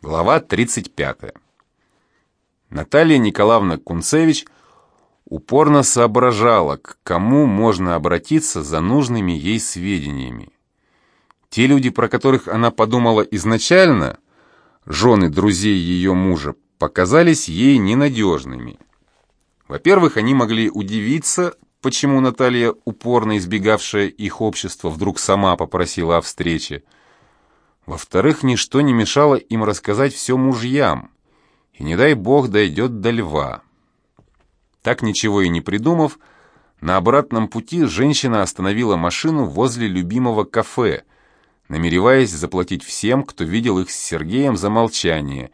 Глава 35. Наталья Николаевна Кунцевич упорно соображала, к кому можно обратиться за нужными ей сведениями. Те люди, про которых она подумала изначально, жены друзей ее мужа, показались ей ненадежными. Во-первых, они могли удивиться, почему Наталья, упорно избегавшая их общества, вдруг сама попросила о встрече. Во-вторых, ничто не мешало им рассказать все мужьям, и не дай бог дойдет до льва. Так ничего и не придумав, на обратном пути женщина остановила машину возле любимого кафе, намереваясь заплатить всем, кто видел их с Сергеем за молчание,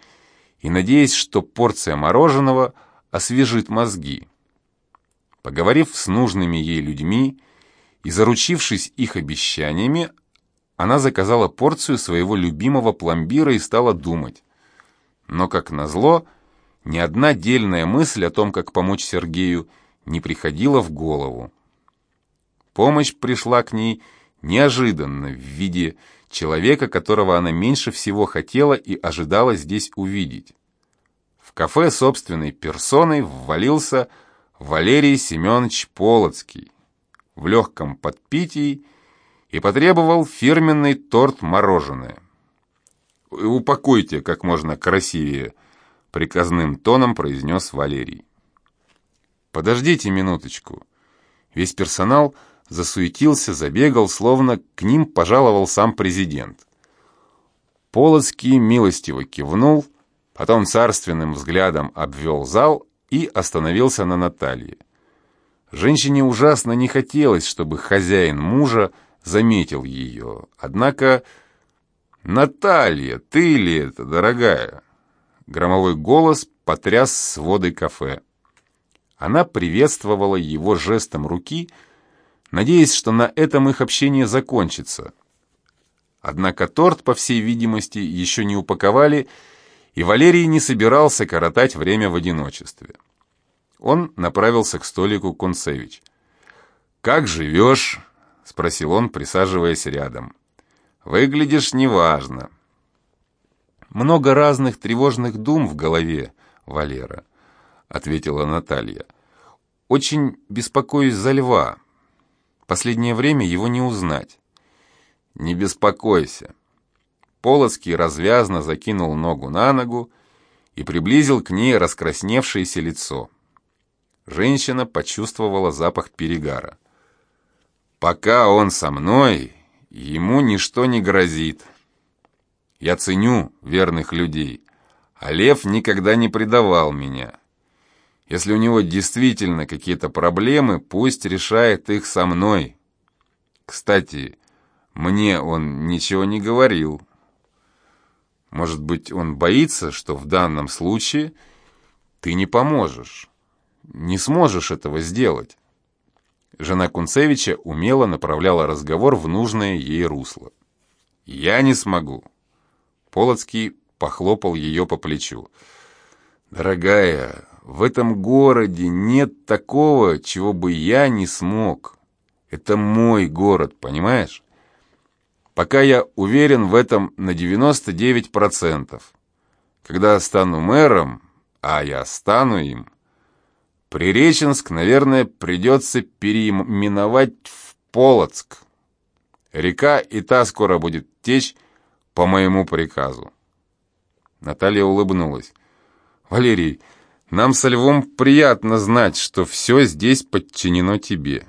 и надеясь, что порция мороженого освежит мозги. Поговорив с нужными ей людьми и заручившись их обещаниями, она заказала порцию своего любимого пломбира и стала думать. Но, как назло, ни одна дельная мысль о том, как помочь Сергею, не приходила в голову. Помощь пришла к ней неожиданно в виде человека, которого она меньше всего хотела и ожидала здесь увидеть. В кафе собственной персоной ввалился Валерий Семенович Полоцкий в легком подпитии и потребовал фирменный торт-мороженое. «Упакуйте как можно красивее», — приказным тоном произнес Валерий. «Подождите минуточку». Весь персонал засуетился, забегал, словно к ним пожаловал сам президент. Полоцкий милостиво кивнул, потом царственным взглядом обвел зал и остановился на Наталье. Женщине ужасно не хотелось, чтобы хозяин мужа заметил ее. Однако... «Наталья, ты ли это, дорогая?» Громовой голос потряс своды кафе. Она приветствовала его жестом руки, надеясь, что на этом их общение закончится. Однако торт, по всей видимости, еще не упаковали, и Валерий не собирался коротать время в одиночестве. Он направился к столику Концевич. «Как живешь?» — спросил он, присаживаясь рядом. «Выглядишь неважно». «Много разных тревожных дум в голове, Валера», — ответила Наталья. «Очень беспокоюсь за льва. Последнее время его не узнать». «Не беспокойся». Полоцкий развязно закинул ногу на ногу и приблизил к ней раскрасневшееся лицо. Женщина почувствовала запах перегара. Пока он со мной, ему ничто не грозит. Я ценю верных людей, а Лев никогда не предавал меня. Если у него действительно какие-то проблемы, пусть решает их со мной. Кстати, мне он ничего не говорил. Может быть, он боится, что в данном случае ты не поможешь, не сможешь этого сделать. Жена Кунцевича умело направляла разговор в нужное ей русло. «Я не смогу». Полоцкий похлопал ее по плечу. «Дорогая, в этом городе нет такого, чего бы я не смог. Это мой город, понимаешь? Пока я уверен в этом на 99%. Когда стану мэром, а я стану им, Приреченск, наверное, придется переименовать в Полоцк. Река и та скоро будет течь по моему приказу. Наталья улыбнулась. «Валерий, нам со Львом приятно знать, что все здесь подчинено тебе».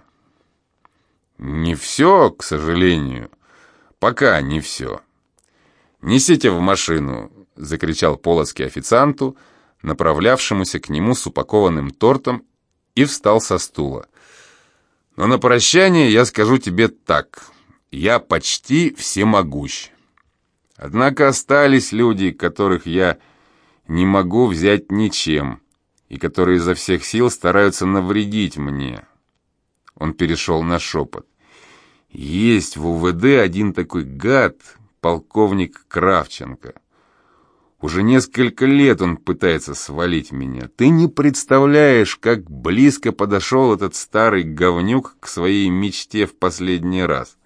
«Не все, к сожалению. Пока не все». «Несите в машину», — закричал Полоцкий официанту, — направлявшемуся к нему с упакованным тортом, и встал со стула. «Но на прощание я скажу тебе так. Я почти всемогущ. Однако остались люди, которых я не могу взять ничем, и которые изо всех сил стараются навредить мне». Он перешел на шепот. «Есть в УВД один такой гад, полковник Кравченко». Уже несколько лет он пытается свалить меня. Ты не представляешь, как близко подошел этот старый говнюк к своей мечте в последний раз.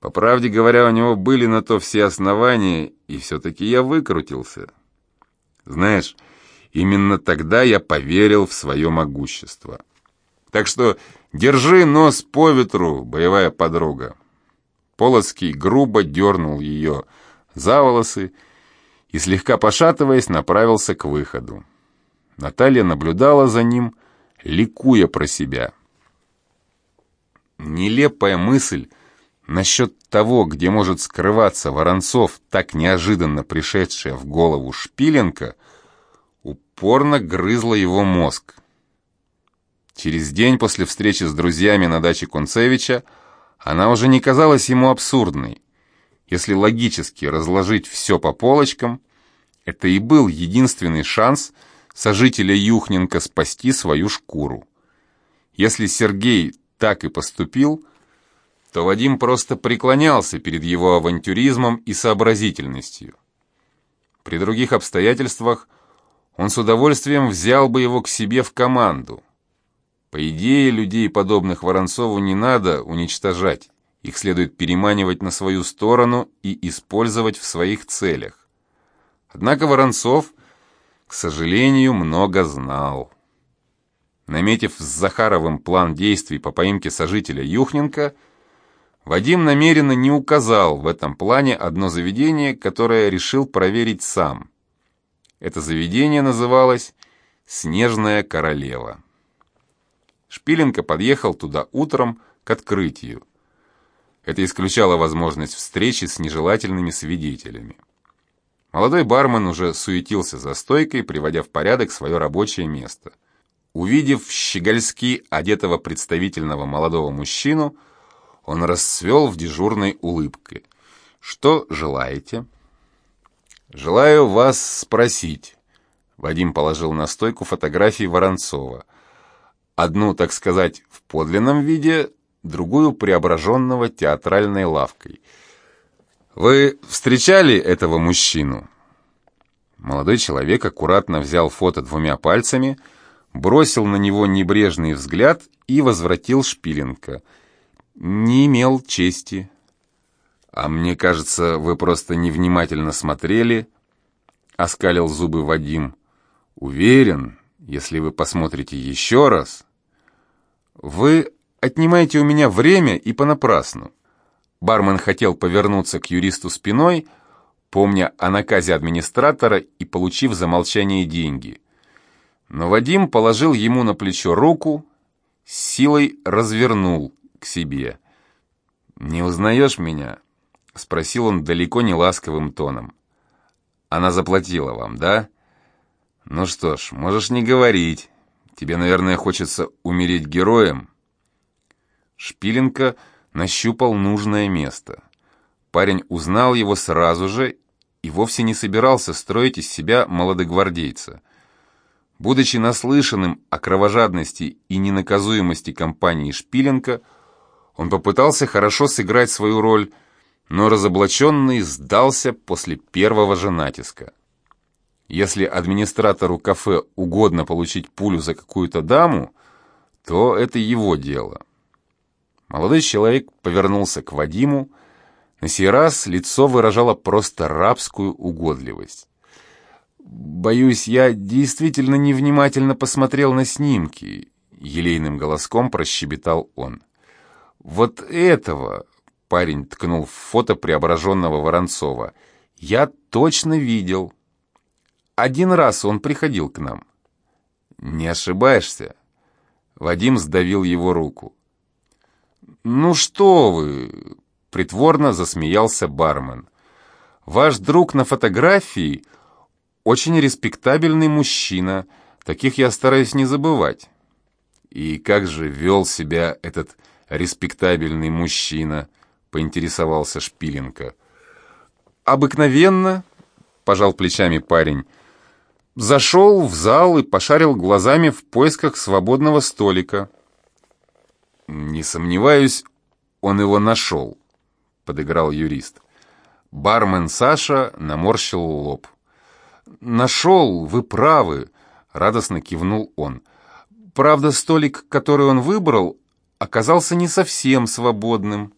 По правде говоря, у него были на то все основания, и все-таки я выкрутился. Знаешь, именно тогда я поверил в свое могущество. Так что держи нос по ветру, боевая подруга. Полоцкий грубо дернул ее за волосы и, слегка пошатываясь, направился к выходу. Наталья наблюдала за ним, ликуя про себя. Нелепая мысль насчет того, где может скрываться Воронцов, так неожиданно пришедшая в голову Шпиленко, упорно грызла его мозг. Через день после встречи с друзьями на даче Концевича она уже не казалась ему абсурдной. Если логически разложить все по полочкам, это и был единственный шанс сожителя Юхненко спасти свою шкуру. Если Сергей так и поступил, то Вадим просто преклонялся перед его авантюризмом и сообразительностью. При других обстоятельствах он с удовольствием взял бы его к себе в команду. По идее, людей, подобных Воронцову, не надо уничтожать. Их следует переманивать на свою сторону и использовать в своих целях. Однако Воронцов, к сожалению, много знал. Наметив с Захаровым план действий по поимке сожителя Юхненко, Вадим намеренно не указал в этом плане одно заведение, которое решил проверить сам. Это заведение называлось «Снежная королева». Шпиленко подъехал туда утром к открытию. Это исключало возможность встречи с нежелательными свидетелями. Молодой бармен уже суетился за стойкой, приводя в порядок свое рабочее место – Увидев щегольски одетого представительного молодого мужчину, он расцвел в дежурной улыбке. «Что желаете?» «Желаю вас спросить». Вадим положил на стойку фотографии Воронцова. Одну, так сказать, в подлинном виде, другую преображенного театральной лавкой. «Вы встречали этого мужчину?» Молодой человек аккуратно взял фото двумя пальцами – бросил на него небрежный взгляд и возвратил Шпиленко. Не имел чести. «А мне кажется, вы просто невнимательно смотрели», — оскалил зубы Вадим. «Уверен, если вы посмотрите еще раз...» «Вы отнимаете у меня время и понапрасну». Бармен хотел повернуться к юристу спиной, помня о наказе администратора и получив за молчание деньги — но Вадим положил ему на плечо руку, силой развернул к себе. «Не узнаешь меня?» — спросил он далеко не ласковым тоном. «Она заплатила вам, да? Ну что ж, можешь не говорить. Тебе, наверное, хочется умереть героем?» Шпиленко нащупал нужное место. Парень узнал его сразу же и вовсе не собирался строить из себя молодогвардейца. Будучи наслышанным о кровожадности и ненаказуемости компании Шпиленко, он попытался хорошо сыграть свою роль, но разоблаченный сдался после первого же натиска. Если администратору кафе угодно получить пулю за какую-то даму, то это его дело. Молодой человек повернулся к Вадиму. На сей раз лицо выражало просто рабскую угодливость. «Боюсь, я действительно невнимательно посмотрел на снимки», — елейным голоском прощебетал он. «Вот этого...» — парень ткнул в фото преображенного Воронцова. «Я точно видел. Один раз он приходил к нам». «Не ошибаешься?» Вадим сдавил его руку. «Ну что вы!» — притворно засмеялся бармен. «Ваш друг на фотографии очень респектабельный мужчина, таких я стараюсь не забывать. И как же вел себя этот респектабельный мужчина, поинтересовался Шпиленко. Обыкновенно, пожал плечами парень, зашел в зал и пошарил глазами в поисках свободного столика. Не сомневаюсь, он его нашел, подыграл юрист. Бармен Саша наморщил лоб. «Нашел, вы правы», — радостно кивнул он. «Правда, столик, который он выбрал, оказался не совсем свободным».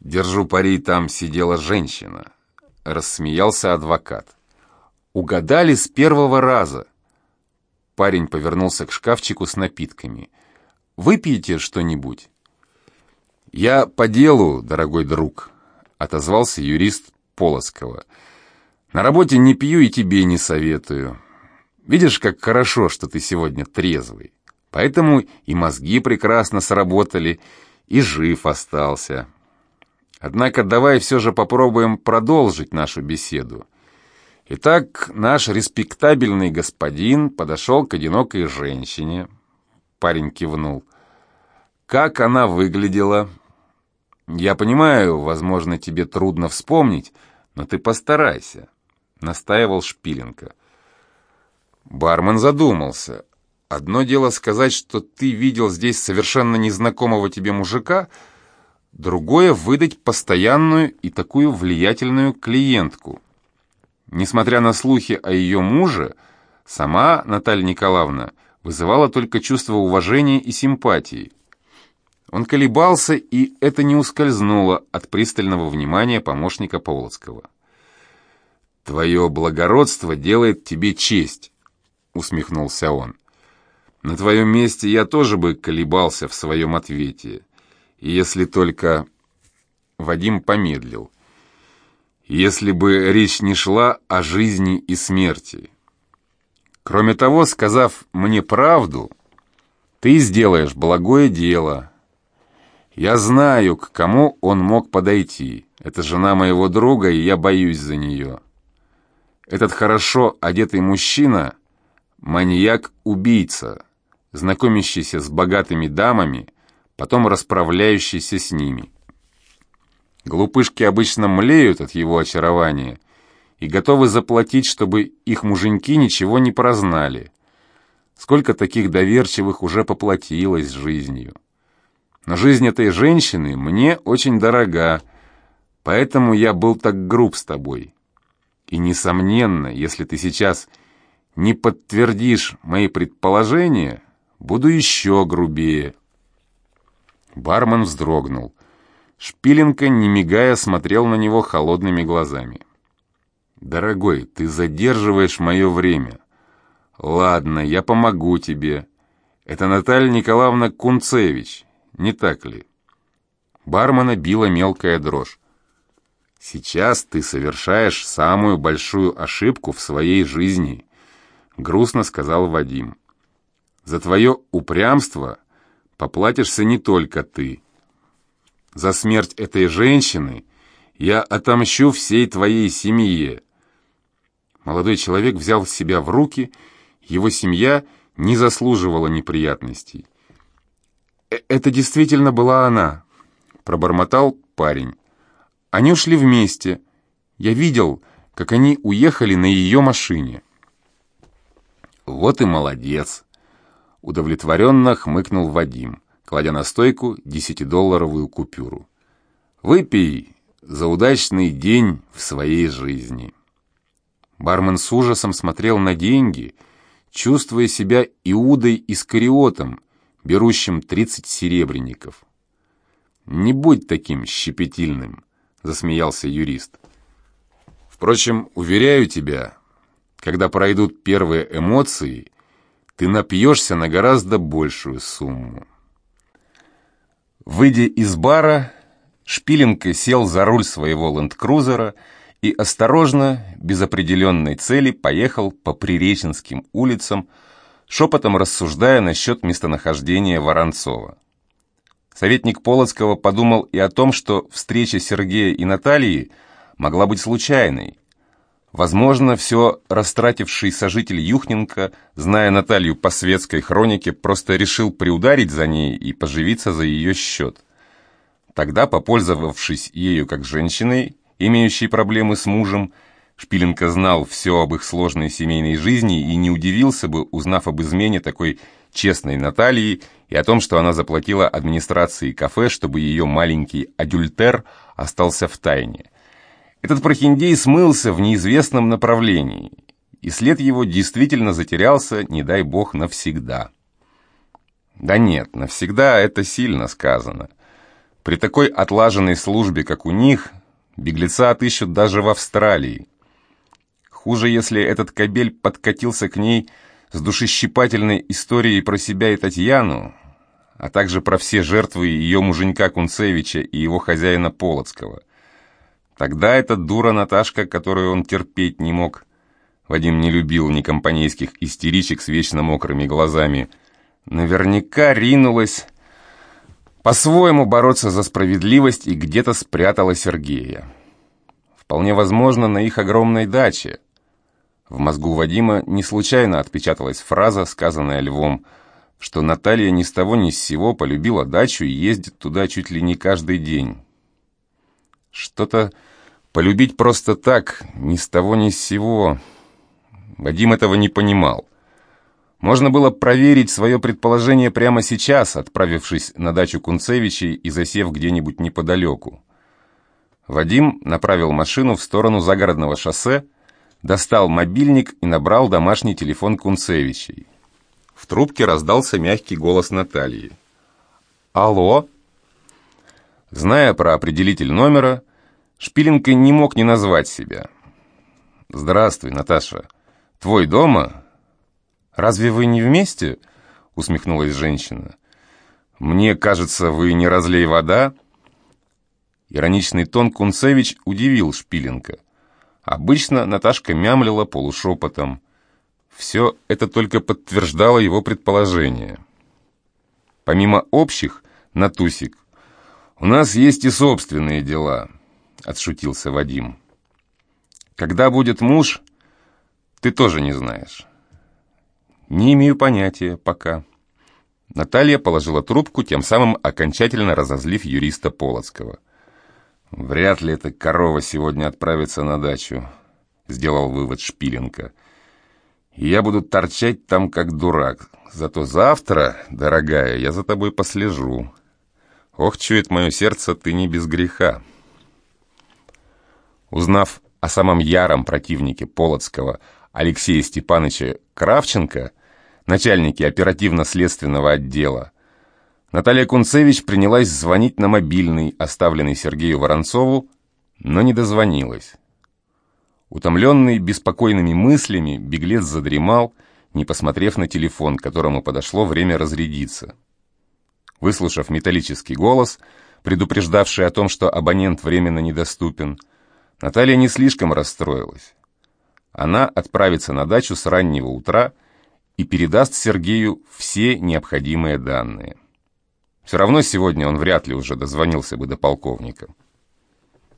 Держу пари, там сидела женщина. Рассмеялся адвокат. Угадали с первого раза. Парень повернулся к шкафчику с напитками. «Выпьете что-нибудь?» «Я по делу, дорогой друг», — отозвался юрист Полоцкого. «На работе не пью и тебе не советую. Видишь, как хорошо, что ты сегодня трезвый. Поэтому и мозги прекрасно сработали, и жив остался. Однако давай все же попробуем продолжить нашу беседу. Итак, наш респектабельный господин подошел к одинокой женщине. Парень кивнул. Как она выглядела? Я понимаю, возможно, тебе трудно вспомнить, но ты постарайся, настаивал Шпиленко. Бармен задумался. Одно дело сказать, что ты видел здесь совершенно незнакомого тебе мужика, другое — выдать постоянную и такую влиятельную клиентку. Несмотря на слухи о ее муже, сама Наталья Николаевна вызывала только чувство уважения и симпатии. Он колебался, и это не ускользнуло от пристального внимания помощника Полоцкого. «Твое благородство делает тебе честь», — усмехнулся он. «На твоем месте я тоже бы колебался в своем ответе, если только...» Вадим помедлил. «Если бы речь не шла о жизни и смерти. Кроме того, сказав мне правду, ты сделаешь благое дело. Я знаю, к кому он мог подойти. Это жена моего друга, и я боюсь за нее. Этот хорошо одетый мужчина — Маньяк-убийца, знакомящийся с богатыми дамами, потом расправляющийся с ними. Глупышки обычно млеют от его очарования и готовы заплатить, чтобы их муженьки ничего не прознали. Сколько таких доверчивых уже поплатилось жизнью. Но жизнь этой женщины мне очень дорога, поэтому я был так груб с тобой. И, несомненно, если ты сейчас не подтвердишь мои предположения, буду еще грубее». Бармен вздрогнул. Шпиленко, не мигая, смотрел на него холодными глазами. «Дорогой, ты задерживаешь мое время. Ладно, я помогу тебе. Это Наталья Николаевна Кунцевич, не так ли?» Бармена била мелкая дрожь. «Сейчас ты совершаешь самую большую ошибку в своей жизни», — грустно сказал Вадим. «За твое упрямство поплатишься не только ты. За смерть этой женщины я отомщу всей твоей семье». Молодой человек взял себя в руки, его семья не заслуживала неприятностей. «Э, «Это действительно была она», — пробормотал парень. «Они ушли вместе. Я видел, как они уехали на ее машине». «Вот и молодец!» Удовлетворенно хмыкнул Вадим, кладя на стойку десятидолларовую купюру. «Выпей за удачный день в своей жизни!» Бармен с ужасом смотрел на деньги, чувствуя себя Иудой-Искариотом, берущим тридцать серебряников. «Не будь таким щепетильным», — засмеялся юрист. «Впрочем, уверяю тебя, когда пройдут первые эмоции, ты напьешься на гораздо большую сумму. Выйдя из бара, Шпиленко сел за руль своего ленд-крузера и осторожно, без определенной цели, поехал по Приреченским улицам, шепотом рассуждая насчет местонахождения Воронцова. Советник Полоцкого подумал и о том, что встреча Сергея и Натальи могла быть случайной, Возможно, все растративший сожитель Юхненко, зная Наталью по светской хронике, просто решил приударить за ней и поживиться за ее счет. Тогда, попользовавшись ею как женщиной, имеющей проблемы с мужем, Шпиленко знал все об их сложной семейной жизни и не удивился бы, узнав об измене такой честной Натальи и о том, что она заплатила администрации кафе, чтобы ее маленький адюльтер остался в тайне. Этот прохиндей смылся в неизвестном направлении, и след его действительно затерялся, не дай бог, навсегда. Да нет, навсегда это сильно сказано. При такой отлаженной службе, как у них, беглеца отыщут даже в Австралии. Хуже, если этот кобель подкатился к ней с душещипательной историей про себя и Татьяну, а также про все жертвы ее муженька Кунцевича и его хозяина Полоцкого. Тогда эта дура Наташка, которую он терпеть не мог, Вадим не любил ни компанейских истеричек с вечно мокрыми глазами, наверняка ринулась по-своему бороться за справедливость и где-то спрятала Сергея. Вполне возможно, на их огромной даче. В мозгу Вадима не случайно отпечаталась фраза, сказанная Львом, что Наталья ни с того ни с сего полюбила дачу и ездит туда чуть ли не каждый день. Что-то полюбить просто так, ни с того ни с сего. Вадим этого не понимал. Можно было проверить свое предположение прямо сейчас, отправившись на дачу Кунцевичей и засев где-нибудь неподалеку. Вадим направил машину в сторону загородного шоссе, достал мобильник и набрал домашний телефон Кунцевичей. В трубке раздался мягкий голос Натальи. «Алло?» Зная про определитель номера, Шпиленко не мог не назвать себя. «Здравствуй, Наташа. Твой дома?» «Разве вы не вместе?» — усмехнулась женщина. «Мне кажется, вы не разлей вода?» Ироничный тон Кунцевич удивил Шпиленко. Обычно Наташка мямлила полушепотом. Все это только подтверждало его предположение. Помимо общих, Натусик, у нас есть и собственные дела, отшутился Вадим. Когда будет муж, ты тоже не знаешь. «Не имею понятия пока». Наталья положила трубку, тем самым окончательно разозлив юриста Полоцкого. «Вряд ли эта корова сегодня отправится на дачу», — сделал вывод Шпиленко. «Я буду торчать там как дурак. Зато завтра, дорогая, я за тобой послежу. Ох, чует мое сердце, ты не без греха». Узнав о самом яром противнике Полоцкого, Алексея Степановича Кравченко, начальнике оперативно-следственного отдела, Наталья Кунцевич принялась звонить на мобильный, оставленный Сергею Воронцову, но не дозвонилась. Утомленный беспокойными мыслями, беглец задремал, не посмотрев на телефон, которому подошло время разрядиться. Выслушав металлический голос, предупреждавший о том, что абонент временно недоступен, Наталья не слишком расстроилась. Она отправится на дачу с раннего утра и передаст Сергею все необходимые данные. Все равно сегодня он вряд ли уже дозвонился бы до полковника.